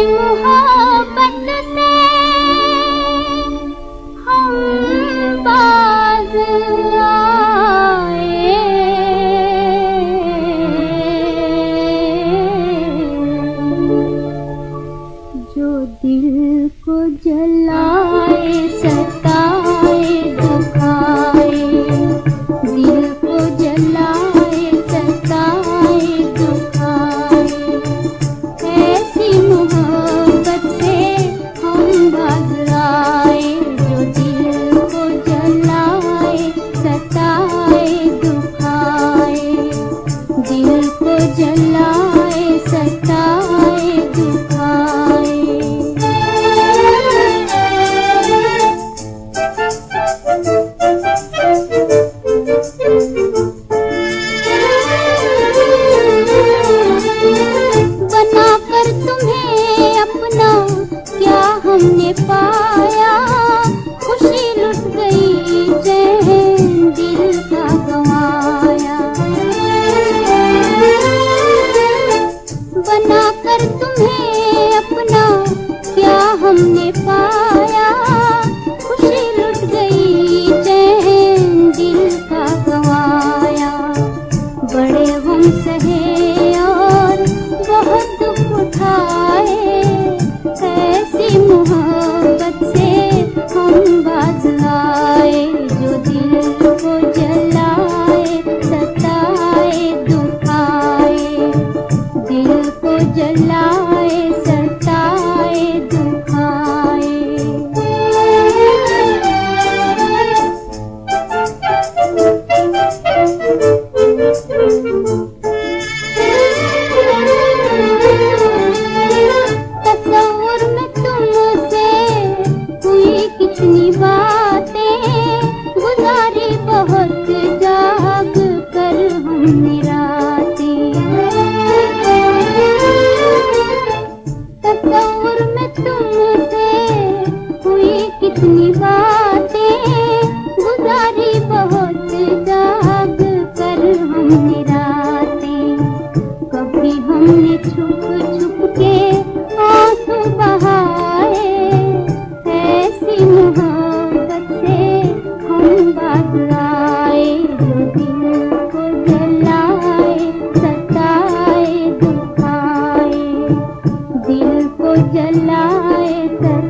啊 हमने पाया खुशी लुट गई चैन दिल दि कामाया बनाकर तुमसे हुई कितनी बातें, गुजारी बहुत जाग कर हमने रातें। कभी हमने छुप छुप के आँसू बहाए, ऐसी मुहा जलाए कर।